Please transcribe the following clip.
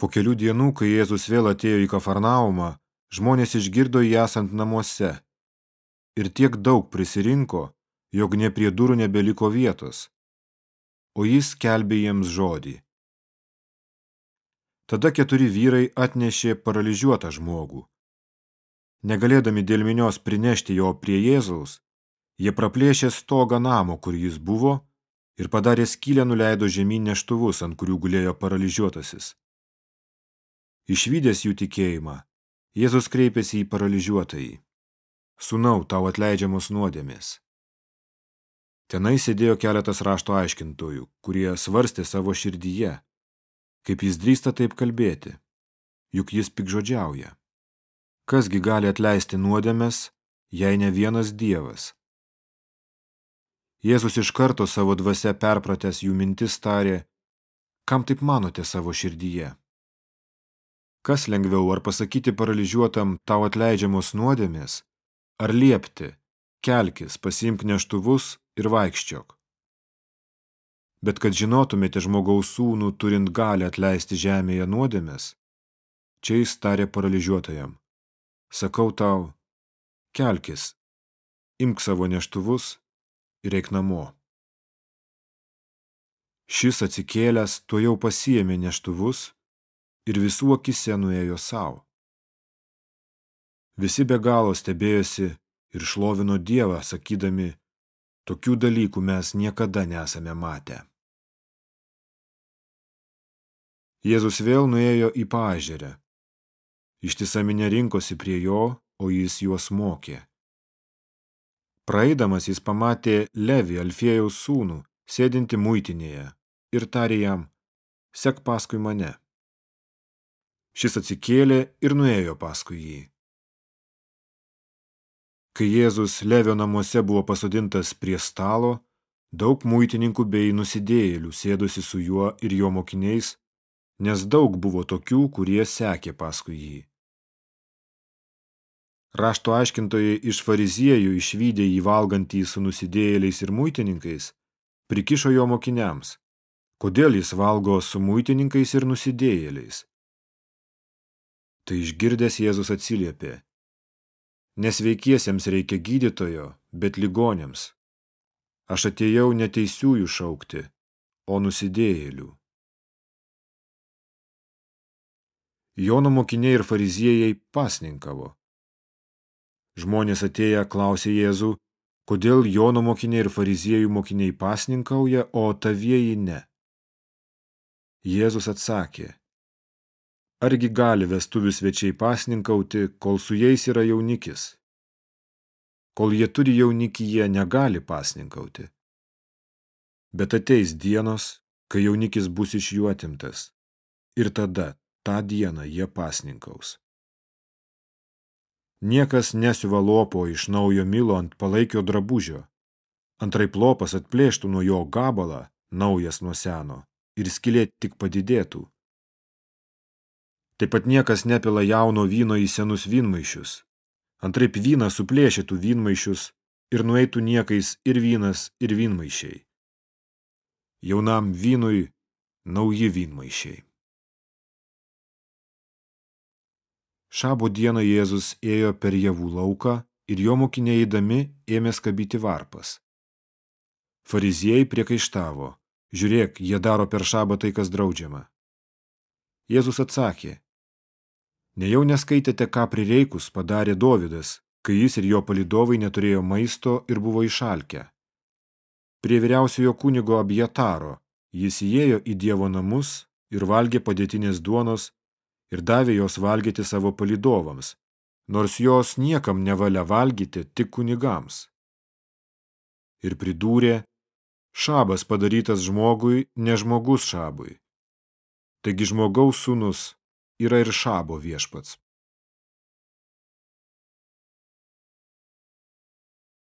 Po kelių dienų, kai Jėzus vėl atėjo į Kafarnaumą, žmonės išgirdo jį esant namuose. Ir tiek daug prisirinko, jog ne prie durų nebeliko vietos. O jis kelbė jiems žodį. Tada keturi vyrai atnešė paralyžiuotą žmogų. Negalėdami dėl minios prinešti jo prie Jėzaus, jie praplėšė stogą namo, kur jis buvo, ir padarė skylę nuleido žemyn neštuvus, ant kurių gulėjo paralyžiuotasis. Išvydęs jų tikėjimą, Jėzus kreipėsi į paralyžiuotąjį. Sūnau, tau atleidžiamos nuodėmės. Tenai sėdėjo keletas rašto aiškintojų, kurie svarstė savo širdyje, kaip jis drįsta taip kalbėti, juk jis pikžodžiauja. Kasgi gali atleisti nuodėmės, jei ne vienas dievas? Jėzus iš karto savo dvasia perpratęs jų mintis tarė, kam taip manote savo širdyje? Kas lengviau, ar pasakyti paralyžiuotam tau atleidžiamos nuodėmės, ar liepti, kelkis, pasiimk neštuvus ir vaikščiok. Bet kad žinotumėte žmogaus sūnų, turint gali atleisti žemėje nuodėmės, čia jis tarė paralyžiuotajam. Sakau tau, kelkis, imk savo neštuvus ir eik namo. Šis atsikėlęs tuo jau pasiėmė neštuvus ir visų akise nuėjo savo. Visi be galo stebėjosi ir šlovino Dievą, sakydami, tokių dalykų mes niekada nesame matę. Jėzus vėl nuėjo į pažerę. Ištisa minė rinkosi prie jo, o jis juos mokė. Praeidamas jis pamatė Levi, Alfėjaus sūnų, sėdinti muitinėje, ir tarė jam, sek paskui mane. Šis atsikėlė ir nuėjo paskui jį. Kai Jėzus Levio namuose buvo pasodintas prie stalo, daug muitininkų bei nusidėjėlių sėdosi su juo ir jo mokiniais, nes daug buvo tokių, kurie sekė paskui jį. Rašto aiškintojai iš fariziejų išvydę jį valgantį su nusidėjėliais ir muitininkais, prikišo jo mokiniams, kodėl jis valgo su muitininkais ir nusidėjėliais. Tai išgirdęs Jėzus atsiliepė. Nesveikiesiems reikia gydytojo, bet ligonėms. Aš atėjau neteisiųjų šaukti, o nusidėjėlių. Jono mokiniai ir fariziejai pasninkavo. Žmonės atėję klausė Jėzų, kodėl Jono mokiniai ir fariziejų mokiniai pasninkauja, o tavieji ne. Jėzus atsakė, Argi gali vestuvių svečiai pasninkauti, kol su jais yra jaunikis? Kol jie turi jaunikį, jie negali pasninkauti. Bet ateis dienos, kai jaunikis bus iš jų atimtas. Ir tada, tą dieną, jie pasninkaus. Niekas nesiuva lopo iš naujo milo ant palaikio drabužio. Antraip lopas atplėštų nuo jo gabalą, naujas nuo seno, ir skilė tik padidėtų. Taip pat niekas nepila jauno vyno į senus vynmaišius. Antraip vyną suplėšytų vynmaišius ir nueitų niekais ir vynas, ir vynmaišiai. Jaunam vynui nauji vynmaišiai. Šabo dieną Jėzus ėjo per javų lauką ir jo mokiniai eidami ėmė skabyti varpas. Fariziejai priekaištavo, žiūrėk, jie daro per šabą tai, kas draudžiama. Jėzus atsakė, Nejau neskaitėte, ką prireikus padarė Dovydas, kai jis ir jo palidovai neturėjo maisto ir buvo išalkę. Prie vyriausiojo kunigo Abjataro jis įėjo į Dievo namus ir valgė padėtinės duonos ir davė jos valgyti savo palidovams, nors jos niekam nevalia valgyti tik kunigams. Ir pridūrė, šabas padarytas žmogui, ne žmogus šabui. Taigi žmogaus sūnus yra ir šabo viešpats.